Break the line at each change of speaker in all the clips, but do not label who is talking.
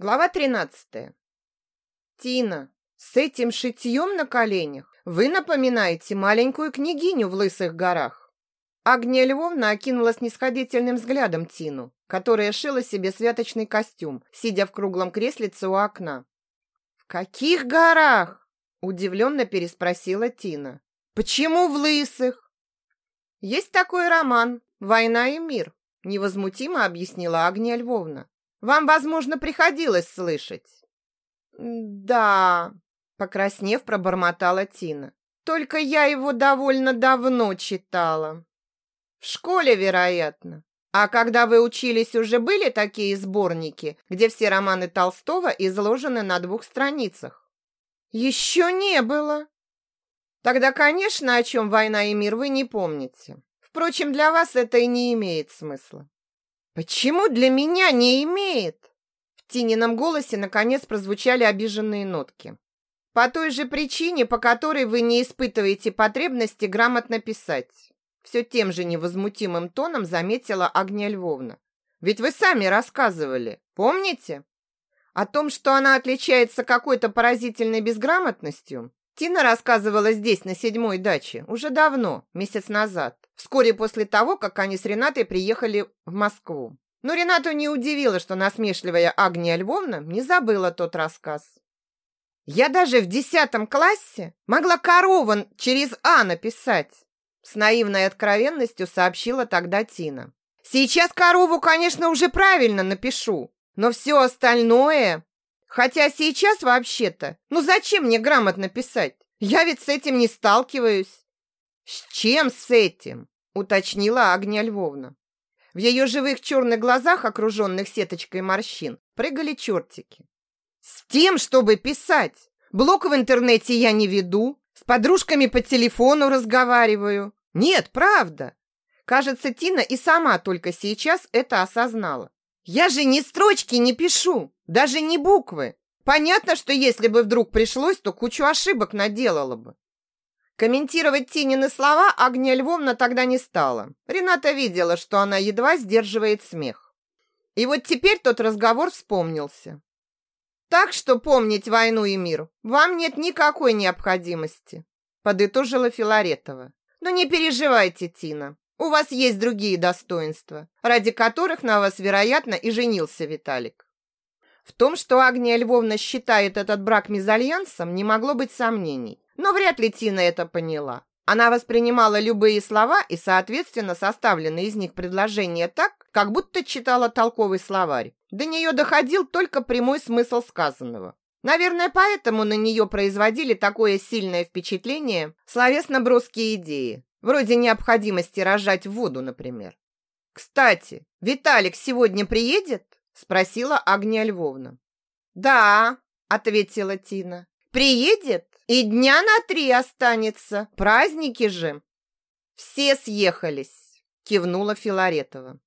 Глава 13. Тина, с этим шитьем на коленях вы напоминаете маленькую княгиню в лысых горах. Агния Львовна окинула снисходительным взглядом Тину, которая шила себе святочный костюм, сидя в круглом креслице у окна. «В каких горах?» – удивленно переспросила Тина. «Почему в лысых?» «Есть такой роман «Война и мир», – невозмутимо объяснила Агния Львовна. Вам, возможно, приходилось слышать. Да, покраснев, пробормотала Тина. Только я его довольно давно читала. В школе, вероятно. А когда вы учились, уже были такие сборники, где все романы Толстого изложены на двух страницах? Еще не было. Тогда, конечно, о чем «Война и мир» вы не помните. Впрочем, для вас это и не имеет смысла. «Почему для меня не имеет?» В Тинином голосе наконец прозвучали обиженные нотки. «По той же причине, по которой вы не испытываете потребности грамотно писать». Все тем же невозмутимым тоном заметила Агния Львовна. «Ведь вы сами рассказывали, помните?» О том, что она отличается какой-то поразительной безграмотностью, Тина рассказывала здесь, на седьмой даче, уже давно, месяц назад. Вскоре после того, как они с Ренатой приехали в Москву. Но Ренату не удивило, что насмешливая Агния Львовна не забыла тот рассказ. «Я даже в десятом классе могла корован через «а» написать», с наивной откровенностью сообщила тогда Тина. «Сейчас корову, конечно, уже правильно напишу, но все остальное... Хотя сейчас вообще-то, ну зачем мне грамотно писать? Я ведь с этим не сталкиваюсь. «С чем с этим?» – уточнила Агния Львовна. В ее живых черных глазах, окруженных сеточкой морщин, прыгали чертики. «С тем, чтобы писать. Блог в интернете я не веду, с подружками по телефону разговариваю. Нет, правда. Кажется, Тина и сама только сейчас это осознала. Я же ни строчки не пишу, даже не буквы. Понятно, что если бы вдруг пришлось, то кучу ошибок наделала бы. Комментировать Тинины слова Агния Львовна тогда не стала. Рената видела, что она едва сдерживает смех. И вот теперь тот разговор вспомнился. Так что помнить войну и мир вам нет никакой необходимости, подытожила Филаретова. Но не переживайте, Тина. У вас есть другие достоинства, ради которых на вас, вероятно, и женился Виталик. В том, что Агния Львовна считает этот брак мезальянсом, не могло быть сомнений. Но вряд ли Тина это поняла. Она воспринимала любые слова и, соответственно, составленные из них предложения так, как будто читала толковый словарь. До нее доходил только прямой смысл сказанного. Наверное, поэтому на нее производили такое сильное впечатление словесно-броские идеи, вроде необходимости рожать воду, например. «Кстати, Виталик сегодня приедет?» – спросила Агния Львовна. «Да», – ответила Тина. «Приедет и дня на три останется. Праздники же. Все съехались, кивнула Филаретова.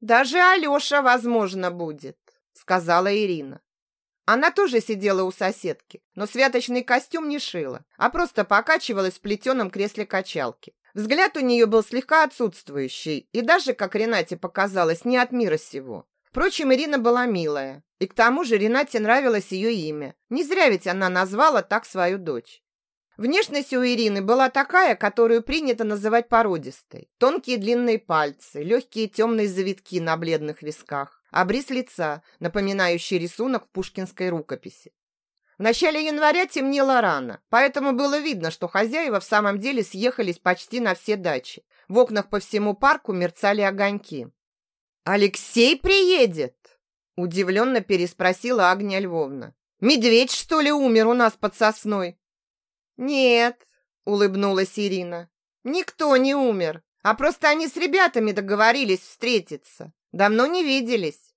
Даже Алёша, возможно, будет, сказала Ирина. Она тоже сидела у соседки, но святочный костюм не шила, а просто покачивалась в плетеном кресле качалки. Взгляд у нее был слегка отсутствующий, и даже, как Ренате показалось, не от мира сего. Впрочем, Ирина была милая, и к тому же Ренате нравилось ее имя. Не зря ведь она назвала так свою дочь. Внешность у Ирины была такая, которую принято называть породистой. Тонкие длинные пальцы, легкие темные завитки на бледных висках, обрис лица, напоминающий рисунок в пушкинской рукописи. В начале января темнело рано, поэтому было видно, что хозяева в самом деле съехались почти на все дачи. В окнах по всему парку мерцали огоньки. «Алексей приедет?» Удивленно переспросила Агния Львовна. «Медведь, что ли, умер у нас под сосной?» «Нет», — улыбнулась Ирина. «Никто не умер, а просто они с ребятами договорились встретиться. Давно не виделись».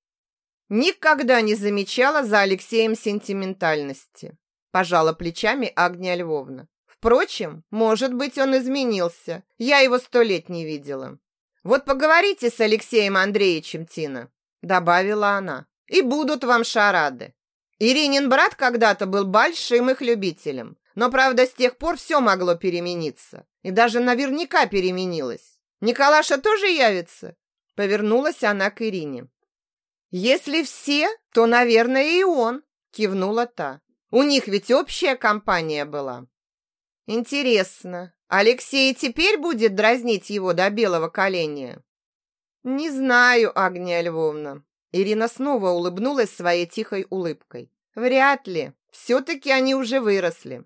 Никогда не замечала за Алексеем сентиментальности. Пожала плечами Агния Львовна. Впрочем, может быть, он изменился. Я его сто лет не видела. Вот поговорите с Алексеем Андреевичем, Тина, добавила она и будут вам шарады. Иринин брат когда-то был большим их любителем, но, правда, с тех пор все могло перемениться. И даже наверняка переменилось. Николаша тоже явится?» Повернулась она к Ирине. Если все, то, наверное, и он, кивнула та. У них ведь общая компания была. Интересно, Алексей теперь будет дразнить его до белого коленя? Не знаю, Агния Львовна. Ирина снова улыбнулась своей тихой улыбкой. Вряд ли. Все-таки они уже выросли.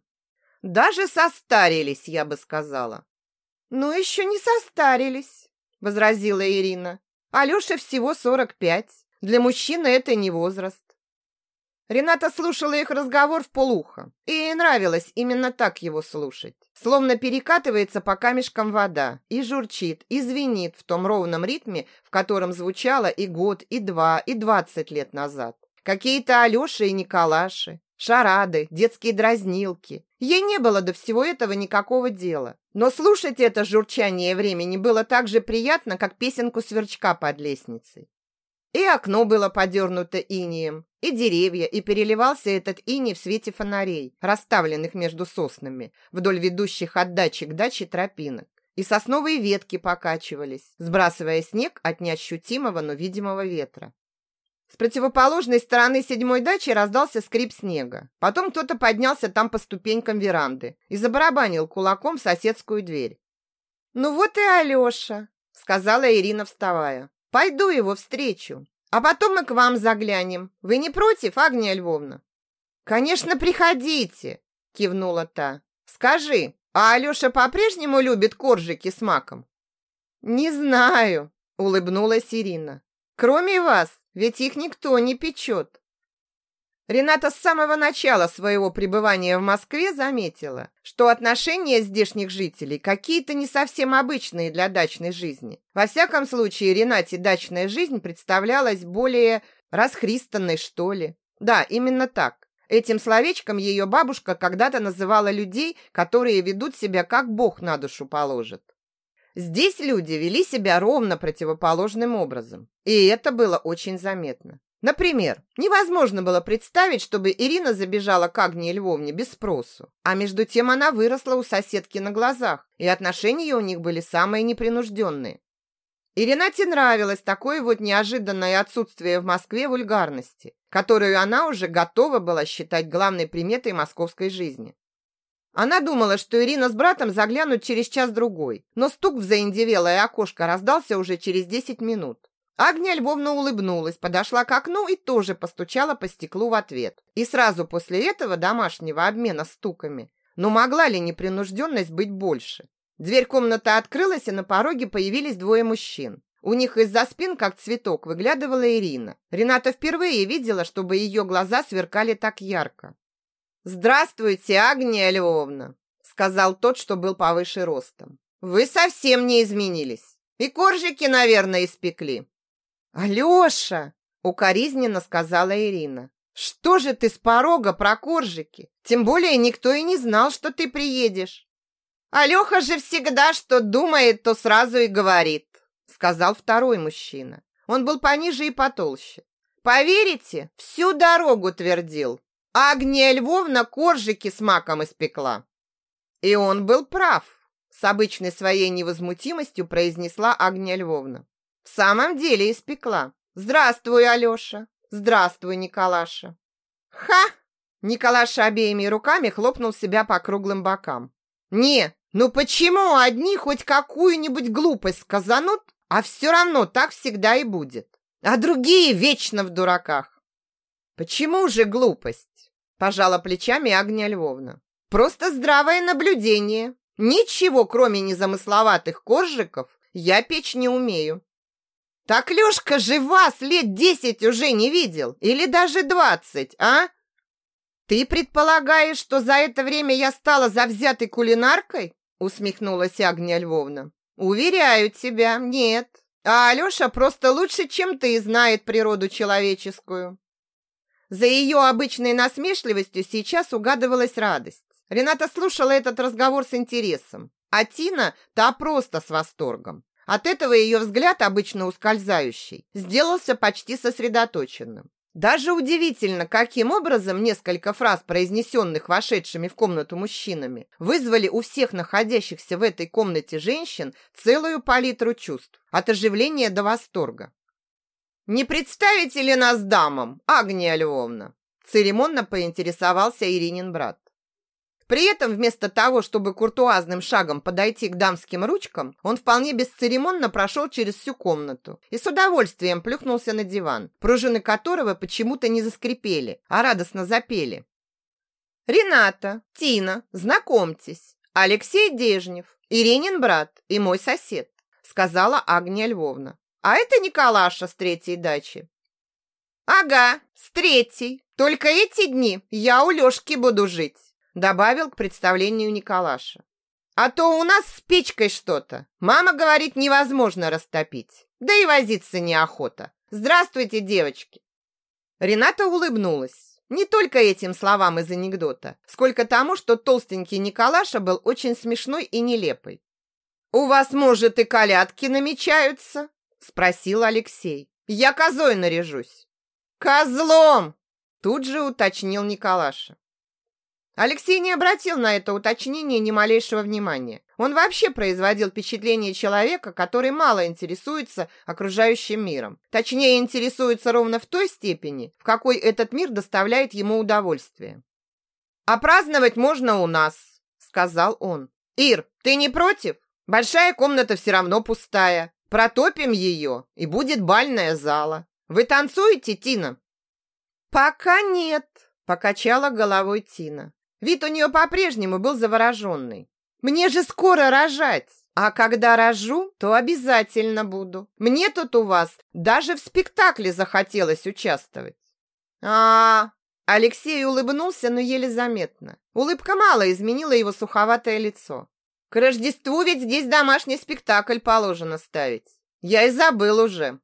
Даже состарились, я бы сказала. Ну, еще не состарились, возразила Ирина. Алёше всего сорок пять. Для мужчины это не возраст. Рената слушала их разговор в полухо, и ей нравилось именно так его слушать. Словно перекатывается по камешкам вода, и журчит, и звенит в том ровном ритме, в котором звучало и год, и два, и двадцать лет назад. Какие-то Алёши и Николаши, шарады, детские дразнилки. Ей не было до всего этого никакого дела. Но слушать это журчание времени было так же приятно, как песенку сверчка под лестницей. И окно было подернуто инием, и деревья, и переливался этот иней в свете фонарей, расставленных между соснами, вдоль ведущих от дачи к даче тропинок. И сосновые ветки покачивались, сбрасывая снег от неощутимого, но видимого ветра. С противоположной стороны седьмой дачи раздался скрип снега. Потом кто-то поднялся там по ступенькам веранды и забарабанил кулаком в соседскую дверь. «Ну вот и Алеша», — сказала Ирина, вставая. Пойду его встречу, а потом мы к вам заглянем. Вы не против, Агния Львовна? Конечно, приходите, кивнула та. Скажи, а Алёша по-прежнему любит коржики с маком? Не знаю, улыбнулась Ирина. Кроме вас, ведь их никто не печет. Рената с самого начала своего пребывания в Москве заметила, что отношения здешних жителей какие-то не совсем обычные для дачной жизни. Во всяком случае, Ренате дачная жизнь представлялась более расхристанной, что ли. Да, именно так. Этим словечком ее бабушка когда-то называла людей, которые ведут себя как Бог на душу положит. Здесь люди вели себя ровно противоположным образом, и это было очень заметно. Например, невозможно было представить, чтобы Ирина забежала к Агнии Львовне без спросу. А между тем она выросла у соседки на глазах, и отношения у них были самые непринужденные. И Ренате нравилось такое вот неожиданное отсутствие в Москве вульгарности, которую она уже готова была считать главной приметой московской жизни. Она думала, что Ирина с братом заглянут через час-другой, но стук в заиндевелое окошко раздался уже через десять минут. Агния Львовна улыбнулась, подошла к окну и тоже постучала по стеклу в ответ. И сразу после этого домашнего обмена стуками. Но могла ли непринужденность быть больше? Дверь комнаты открылась, и на пороге появились двое мужчин. У них из-за спин, как цветок, выглядывала Ирина. Рената впервые видела, чтобы ее глаза сверкали так ярко. «Здравствуйте, Агния Львовна!» сказал тот, что был повыше ростом. «Вы совсем не изменились. И коржики, наверное, испекли. «Алёша!» – укоризненно сказала Ирина. «Что же ты с порога про коржики? Тем более никто и не знал, что ты приедешь». «Алёха же всегда, что думает, то сразу и говорит», – сказал второй мужчина. Он был пониже и потолще. «Поверите, всю дорогу твердил. Агния Львовна коржики с маком испекла». И он был прав, с обычной своей невозмутимостью произнесла Агния Львовна. В самом деле испекла. Здравствуй, Алёша. Здравствуй, Николаша. Ха! Николаша обеими руками хлопнул себя по круглым бокам. Не, ну почему одни хоть какую-нибудь глупость сказанут, а все равно так всегда и будет, а другие вечно в дураках? Почему же глупость? Пожала плечами Агния Львовна. Просто здравое наблюдение. Ничего, кроме незамысловатых коржиков, я печь не умею. Так Лёшка же вас лет десять уже не видел, или даже двадцать, а? Ты предполагаешь, что за это время я стала завзятой кулинаркой? Усмехнулась Агния Львовна. Уверяю тебя, нет. А Алёша просто лучше, чем ты, знает природу человеческую. За ее обычной насмешливостью сейчас угадывалась радость. Рената слушала этот разговор с интересом, а Тина та просто с восторгом. От этого ее взгляд, обычно ускользающий, сделался почти сосредоточенным. Даже удивительно, каким образом несколько фраз, произнесенных вошедшими в комнату мужчинами, вызвали у всех находящихся в этой комнате женщин целую палитру чувств, от оживления до восторга. Не представите ли нас дамам, Агния Львовна? Церемонно поинтересовался Иринин брат. При этом вместо того, чтобы куртуазным шагом подойти к дамским ручкам, он вполне бесцеремонно прошел через всю комнату и с удовольствием плюхнулся на диван, пружины которого почему-то не заскрипели, а радостно запели. «Рената, Тина, знакомьтесь, Алексей Дежнев, Иринин брат и мой сосед», сказала Агния Львовна. «А это Николаша с третьей дачи». «Ага, с третьей. Только эти дни я у Лёшки буду жить» добавил к представлению Николаша. А то у нас с печкой что-то. Мама говорит, невозможно растопить. Да и возиться неохота. Здравствуйте, девочки. Рената улыбнулась. Не только этим словам из анекдота, сколько тому, что толстенький Николаша был очень смешной и нелепый. «У вас, может, и колядки намечаются?» спросил Алексей. «Я козой наряжусь». «Козлом!» тут же уточнил Николаша. Алексей не обратил на это уточнение ни малейшего внимания. Он вообще производил впечатление человека, который мало интересуется окружающим миром. Точнее, интересуется ровно в той степени, в какой этот мир доставляет ему удовольствие. «А праздновать можно у нас», — сказал он. «Ир, ты не против? Большая комната все равно пустая. Протопим ее, и будет бальная зала. Вы танцуете, Тина?» «Пока нет», — покачала головой Тина. Вид у нее по-прежнему был завороженный. «Мне же скоро рожать, а когда рожу, то обязательно буду. Мне тут у вас даже в спектакле захотелось участвовать». А, -а, -а Алексей улыбнулся, но еле заметно. Улыбка мало изменила его суховатое лицо. К Рождеству ведь здесь домашний спектакль положено ставить. Я и забыл уже.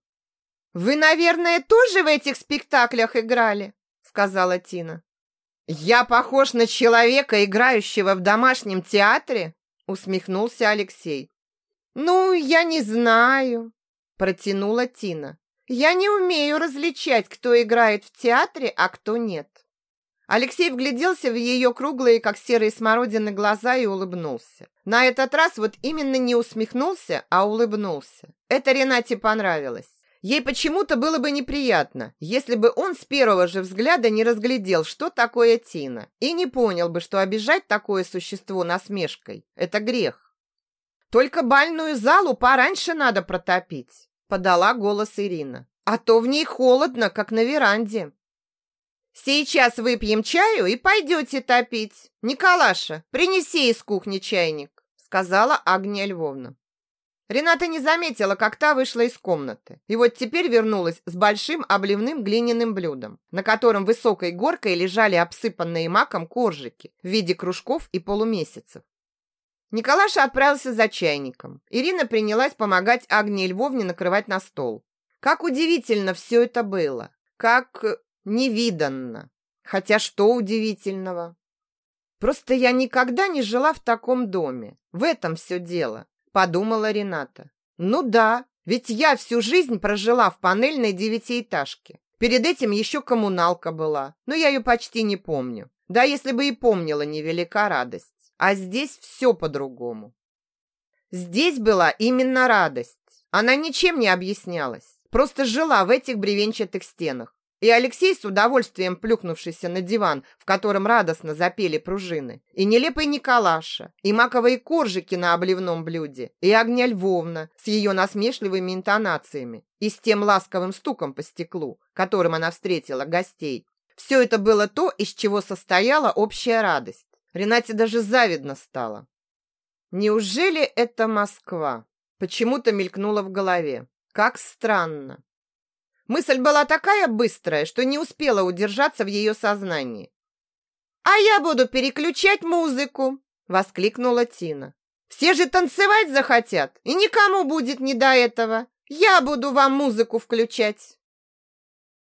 Вы, наверное, тоже в этих спектаклях играли, сказала Тина. «Я похож на человека, играющего в домашнем театре?» усмехнулся Алексей. «Ну, я не знаю», протянула Тина. «Я не умею различать, кто играет в театре, а кто нет». Алексей вгляделся в ее круглые, как серые смородины, глаза и улыбнулся. На этот раз вот именно не усмехнулся, а улыбнулся. Это Ренате понравилось. Ей почему-то было бы неприятно, если бы он с первого же взгляда не разглядел, что такое Тина, и не понял бы, что обижать такое существо насмешкой – это грех. «Только бальную залу пораньше надо протопить», – подала голос Ирина. «А то в ней холодно, как на веранде». «Сейчас выпьем чаю и пойдете топить. Николаша, принеси из кухни чайник», – сказала Агния Львовна. Рената не заметила, как та вышла из комнаты. И вот теперь вернулась с большим обливным глиняным блюдом, на котором высокой горкой лежали обсыпанные маком коржики в виде кружков и полумесяцев. Николаша отправился за чайником. Ирина принялась помогать Агнии Львовне накрывать на стол. Как удивительно все это было. Как невиданно. Хотя что удивительного? Просто я никогда не жила в таком доме. В этом все дело подумала Рената. Ну да, ведь я всю жизнь прожила в панельной девятиэтажке. Перед этим еще коммуналка была, но я ее почти не помню. Да, если бы и помнила, невелика радость. А здесь все по-другому. Здесь была именно радость. Она ничем не объяснялась. Просто жила в этих бревенчатых стенах. И Алексей, с удовольствием плюхнувшийся на диван, в котором радостно запели пружины, и нелепый Николаша, и маковые коржики на обливном блюде, и Огня Львовна с ее насмешливыми интонациями, и с тем ласковым стуком по стеклу, которым она встретила гостей. Все это было то, из чего состояла общая радость. Ренате даже завидно стало. Неужели это Москва? Почему-то мелькнуло в голове. Как странно. Мысль была такая быстрая, что не успела удержаться в ее сознании. «А я буду переключать музыку!» – воскликнула Тина. «Все же танцевать захотят, и никому будет не до этого. Я буду вам музыку включать!»